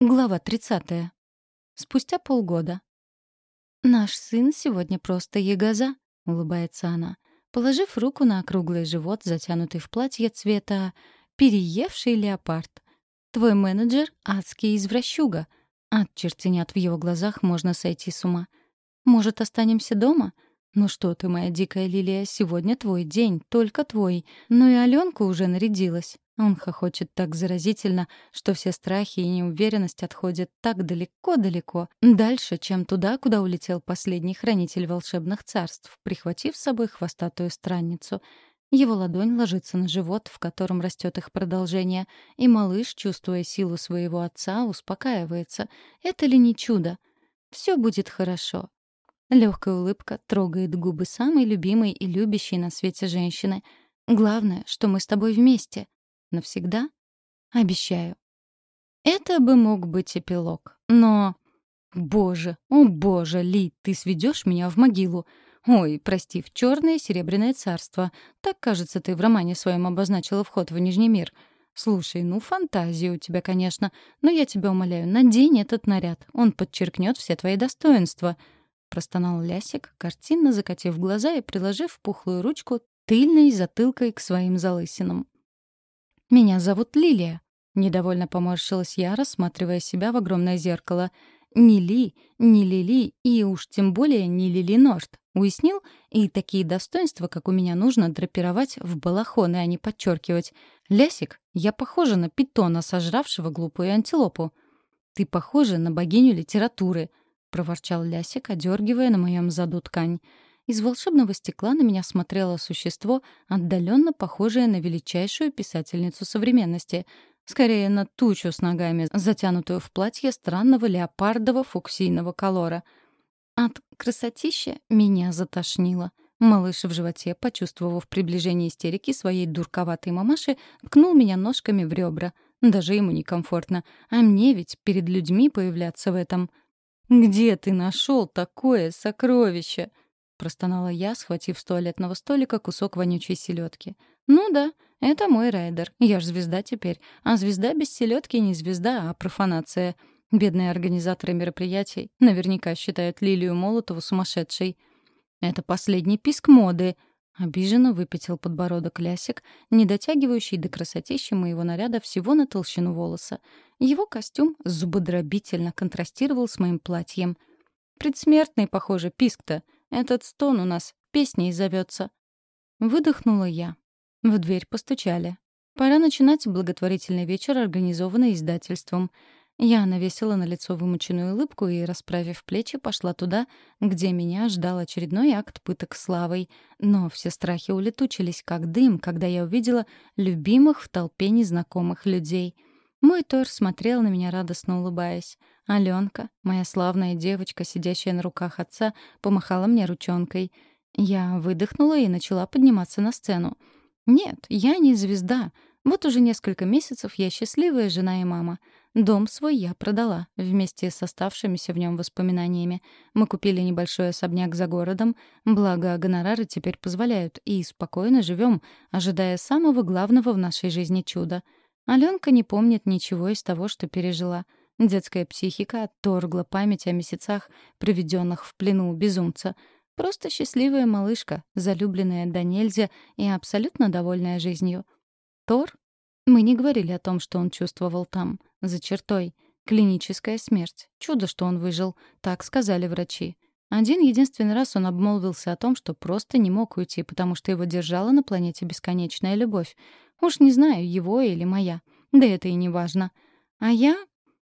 Глава 30. Спустя полгода. «Наш сын сегодня просто ягоза», — улыбается она, положив руку на округлый живот, затянутый в платье цвета «переевший леопард». «Твой менеджер — адский извращуга. От чертенят в его глазах можно сойти с ума. Может, останемся дома?» «Ну что ты, моя дикая лилия, сегодня твой день, только твой. Ну и Аленка уже нарядилась. Он хохочет так заразительно, что все страхи и неуверенность отходят так далеко-далеко, дальше, чем туда, куда улетел последний хранитель волшебных царств, прихватив с собой хвостатую странницу. Его ладонь ложится на живот, в котором растет их продолжение, и малыш, чувствуя силу своего отца, успокаивается. Это ли не чудо? Все будет хорошо. Легкая улыбка трогает губы самой любимой и любящей на свете женщины. Главное, что мы с тобой вместе — Навсегда? Обещаю. Это бы мог быть эпилог. Но... Боже, о боже, Ли, ты сведешь меня в могилу. Ой, прости, в черное серебряное царство. Так, кажется, ты в романе своем обозначила вход в Нижний мир. Слушай, ну фантазия у тебя, конечно, но я тебя умоляю, надень этот наряд. Он подчеркнет все твои достоинства. Простонал Лясик, картинно закатив глаза и приложив пухлую ручку тыльной затылкой к своим залысинам. «Меня зовут Лилия», — недовольно поморщилась я, рассматривая себя в огромное зеркало. «Не Ли, не Лили и уж тем более не Лили Норт. Уяснил? И такие достоинства, как у меня, нужно драпировать в балахоны, а не подчеркивать. Лясик, я похожа на питона, сожравшего глупую антилопу». «Ты похожа на богиню литературы», — проворчал Лясик, одергивая на моем заду ткань. Из волшебного стекла на меня смотрело существо, отдаленно похожее на величайшую писательницу современности, скорее на тучу с ногами, затянутую в платье странного леопардового фуксийного колора. От красотища меня затошнило. Малыш в животе, почувствовав приближение истерики своей дурковатой мамаши, ткнул меня ножками в ребра. Даже ему некомфортно. А мне ведь перед людьми появляться в этом. «Где ты нашел такое сокровище?» — простонала я, схватив с туалетного столика кусок вонючей селедки. «Ну да, это мой райдер. Я ж звезда теперь. А звезда без селедки не звезда, а профанация. Бедные организаторы мероприятий наверняка считают Лилию Молотову сумасшедшей. Это последний писк моды», — обиженно выпятил подбородок Лясик, не дотягивающий до красотищи моего наряда всего на толщину волоса. Его костюм зубодробительно контрастировал с моим платьем. «Предсмертный, похоже, писк-то», — этот стон у нас песней зовется. Выдохнула я. В дверь постучали. Пора начинать благотворительный вечер, организованный издательством. Я навесила на лицо вымученную улыбку и, расправив плечи, пошла туда, где меня ждал очередной акт пыток славой. Но все страхи улетучились, как дым, когда я увидела любимых в толпе незнакомых людей. Мой Тор смотрел на меня, радостно улыбаясь. Аленка, моя славная девочка, сидящая на руках отца, помахала мне ручонкой. Я выдохнула и начала подниматься на сцену. Нет, я не звезда. Вот уже несколько месяцев я счастливая жена и мама. Дом свой я продала, вместе с оставшимися в нем воспоминаниями. Мы купили небольшой особняк за городом, благо гонорары теперь позволяют, и спокойно живем, ожидая самого главного в нашей жизни чуда. Аленка не помнит ничего из того, что пережила — Детская психика отторгла память о месяцах, проведенных в плену безумца. Просто счастливая малышка, залюбленная до нельзя и абсолютно довольная жизнью. Тор? Мы не говорили о том, что он чувствовал там, за чертой. Клиническая смерть. Чудо, что он выжил. Так сказали врачи. Один единственный раз он обмолвился о том, что просто не мог уйти, потому что его держала на планете бесконечная любовь. Уж не знаю, его или моя. Да это и не важно. А я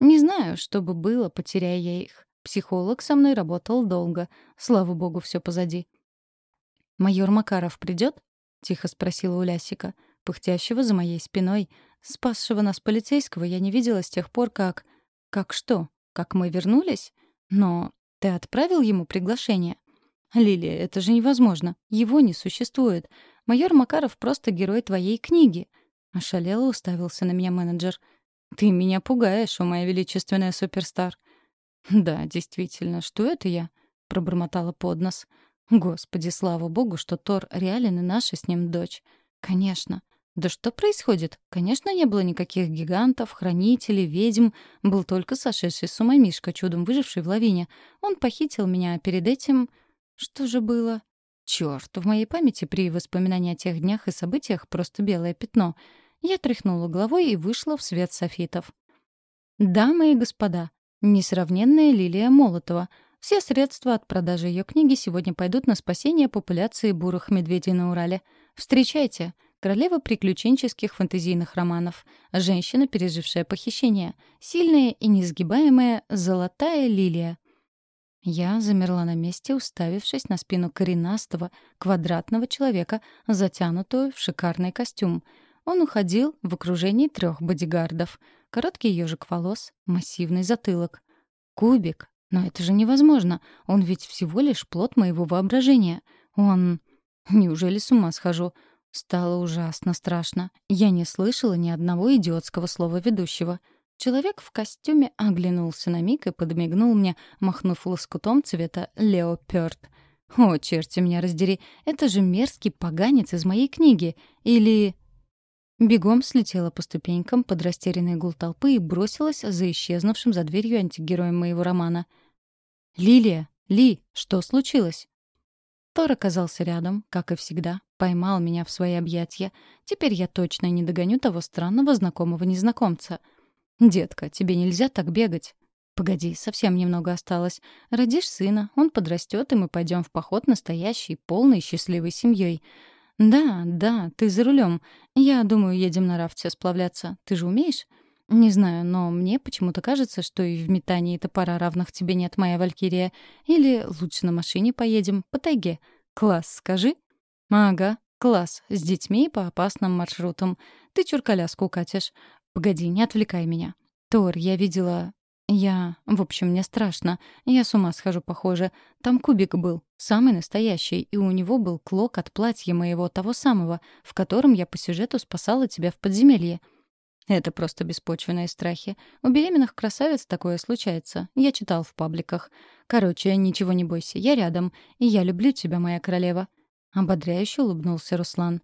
не знаю, что бы было, потеряя я их. Психолог со мной работал долго. Слава богу, все позади. «Майор Макаров придет? тихо спросила у Лясика, пыхтящего за моей спиной. Спасшего нас полицейского я не видела с тех пор, как... Как что? Как мы вернулись? Но ты отправил ему приглашение? Лилия, это же невозможно. Его не существует. Майор Макаров просто герой твоей книги. Ошалело уставился на меня менеджер. «Ты меня пугаешь, о моя величественная суперстар». «Да, действительно, что это я?» — пробормотала под нос. «Господи, слава богу, что Тор реален и наша с ним дочь. Конечно. Да что происходит? Конечно, не было никаких гигантов, хранителей, ведьм. Был только сошедший с ума Мишка, чудом выживший в лавине. Он похитил меня, а перед этим... Что же было? Чёрт, в моей памяти при воспоминании о тех днях и событиях просто белое пятно. Я тряхнула головой и вышла в свет софитов. «Дамы и господа, несравненная Лилия Молотова. Все средства от продажи ее книги сегодня пойдут на спасение популяции бурых медведей на Урале. Встречайте, королева приключенческих фэнтезийных романов, женщина, пережившая похищение, сильная и несгибаемая золотая лилия. Я замерла на месте, уставившись на спину коренастого, квадратного человека, затянутую в шикарный костюм. Он уходил в окружении трех бодигардов. Короткий ежик волос, массивный затылок. Кубик. Но это же невозможно. Он ведь всего лишь плод моего воображения. Он... Неужели с ума схожу? Стало ужасно страшно. Я не слышала ни одного идиотского слова ведущего — Человек в костюме оглянулся на миг и подмигнул мне, махнув лоскутом цвета леопёрд. «О, черти меня раздери, это же мерзкий поганец из моей книги. Или...» Бегом слетела по ступенькам под растерянный гул толпы и бросилась за исчезнувшим за дверью антигероем моего романа. «Лилия! Ли! Что случилось?» Тор оказался рядом, как и всегда, поймал меня в свои объятия. Теперь я точно не догоню того странного знакомого незнакомца — «Детка, тебе нельзя так бегать». «Погоди, совсем немного осталось. Родишь сына, он подрастет, и мы пойдем в поход настоящей, полной, счастливой семьей. Да, да, ты за рулем. Я думаю, едем на рафте сплавляться. Ты же умеешь?» «Не знаю, но мне почему-то кажется, что и в метании топора равных тебе нет, моя валькирия. Или лучше на машине поедем, по тайге. Класс, скажи?» «Ага, класс, с детьми по опасным маршрутам. Ты чур-коляску катишь. «Погоди, не отвлекай меня. Тор, я видела... Я... В общем, мне страшно. Я с ума схожу, похоже. Там кубик был, самый настоящий, и у него был клок от платья моего того самого, в котором я по сюжету спасала тебя в подземелье. Это просто беспочвенные страхи. У беременных красавиц такое случается. Я читал в пабликах. Короче, ничего не бойся, я рядом, и я люблю тебя, моя королева. Ободряюще улыбнулся Руслан.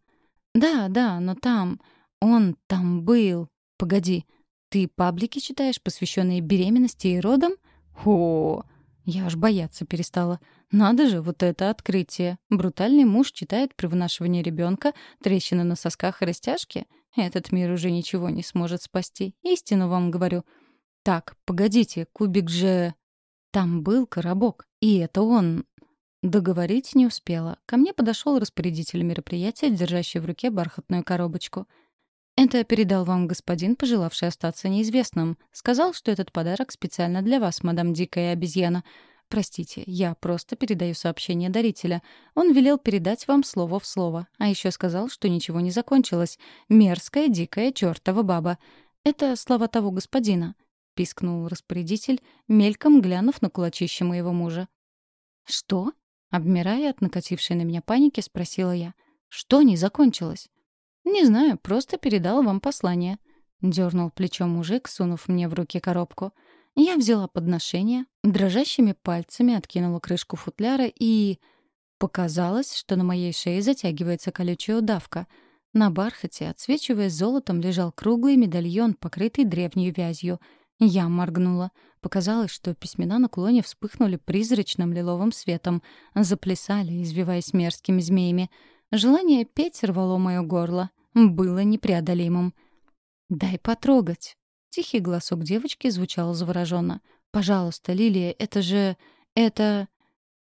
Да, да, но там... Он там был. «Погоди, ты паблики читаешь, посвященные беременности и родам? О, я аж бояться перестала. Надо же, вот это открытие. Брутальный муж читает при вынашивании ребенка, трещины на сосках и растяжки. Этот мир уже ничего не сможет спасти. Истину вам говорю. Так, погодите, кубик же... Там был коробок, и это он... Договорить не успела. Ко мне подошел распорядитель мероприятия, держащий в руке бархатную коробочку — «Это передал вам господин, пожелавший остаться неизвестным. Сказал, что этот подарок специально для вас, мадам Дикая обезьяна. Простите, я просто передаю сообщение дарителя. Он велел передать вам слово в слово. А еще сказал, что ничего не закончилось. Мерзкая, дикая, чертова баба. Это слова того господина», — пискнул распорядитель, мельком глянув на кулачище моего мужа. «Что?» — обмирая от накатившей на меня паники, спросила я. «Что не закончилось?» «Не знаю, просто передал вам послание», — дернул плечом мужик, сунув мне в руки коробку. Я взяла подношение, дрожащими пальцами откинула крышку футляра и... Показалось, что на моей шее затягивается колючая удавка. На бархате, отсвечивая золотом, лежал круглый медальон, покрытый древней вязью. Я моргнула. Показалось, что письмена на кулоне вспыхнули призрачным лиловым светом, заплясали, извиваясь мерзкими змеями. Желание петь рвало мое горло было непреодолимым. «Дай потрогать». Тихий голосок девочки звучал завороженно. «Пожалуйста, Лилия, это же... это...»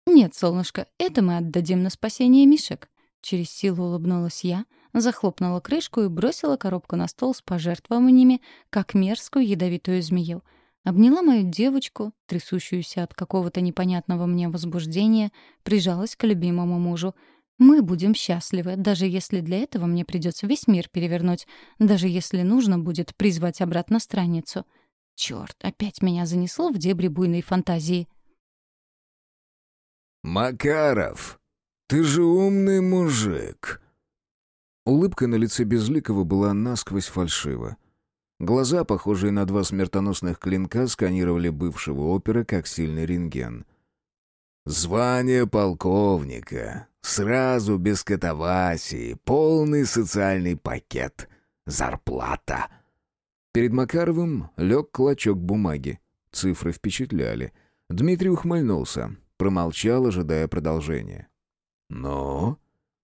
«Нет, солнышко, это мы отдадим на спасение мишек». Через силу улыбнулась я, захлопнула крышку и бросила коробку на стол с пожертвованиями, как мерзкую ядовитую змею. Обняла мою девочку, трясущуюся от какого-то непонятного мне возбуждения, прижалась к любимому мужу — мы будем счастливы, даже если для этого мне придется весь мир перевернуть, даже если нужно будет призвать обратно страницу. Черт, опять меня занесло в дебри буйной фантазии. «Макаров, ты же умный мужик!» Улыбка на лице Безликого была насквозь фальшива. Глаза, похожие на два смертоносных клинка, сканировали бывшего опера как сильный рентген — Звание полковника, сразу без катавасии, полный социальный пакет, зарплата. Перед Макаровым лег клочок бумаги. Цифры впечатляли. Дмитрий ухмыльнулся, промолчал, ожидая продолжения. «Ну,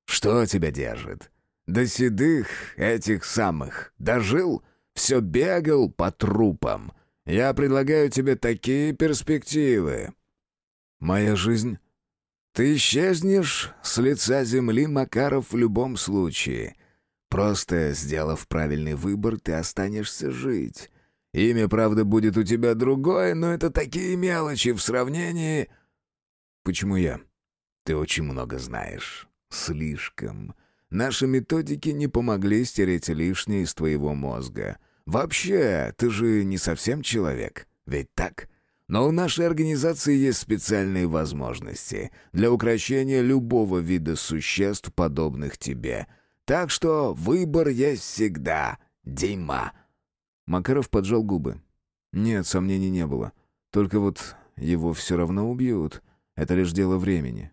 что тебя держит? До седых этих самых дожил? Все бегал по трупам. Я предлагаю тебе такие перспективы. Моя жизнь? Ты исчезнешь с лица земли, Макаров, в любом случае. Просто, сделав правильный выбор, ты останешься жить. Имя, правда, будет у тебя другое, но это такие мелочи в сравнении... Почему я? Ты очень много знаешь. Слишком. Наши методики не помогли стереть лишнее из твоего мозга. Вообще, ты же не совсем человек, ведь так? Но у нашей организации есть специальные возможности для укрощения любого вида существ, подобных тебе. Так что выбор есть всегда, Дима. Макаров поджал губы. Нет, сомнений не было. Только вот его все равно убьют. Это лишь дело времени.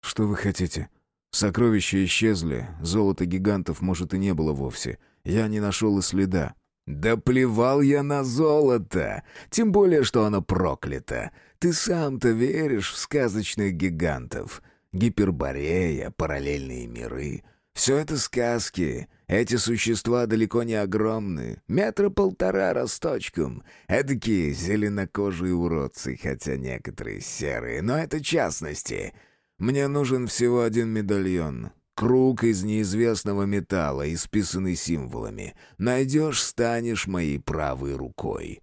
Что вы хотите? Сокровища исчезли, золота гигантов, может, и не было вовсе. Я не нашел и следа. «Да плевал я на золото! Тем более, что оно проклято. Ты сам-то веришь в сказочных гигантов. Гиперборея, параллельные миры. Все это сказки. Эти существа далеко не огромны. Метра полтора росточком. Эдакие зеленокожие уродцы, хотя некоторые серые. Но это частности. Мне нужен всего один медальон. Круг из неизвестного металла, исписанный символами. Найдешь, станешь моей правой рукой.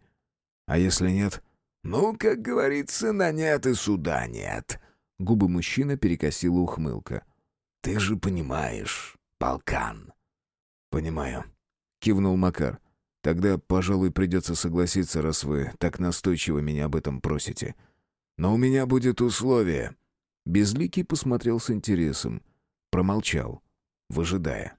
А если нет? Ну, как говорится, на нет и суда нет. Губы мужчины перекосила ухмылка. Ты же понимаешь, полкан. Понимаю. Кивнул Макар. Тогда, пожалуй, придется согласиться, раз вы так настойчиво меня об этом просите. Но у меня будет условие. Безликий посмотрел с интересом. Промолчал, выжидая.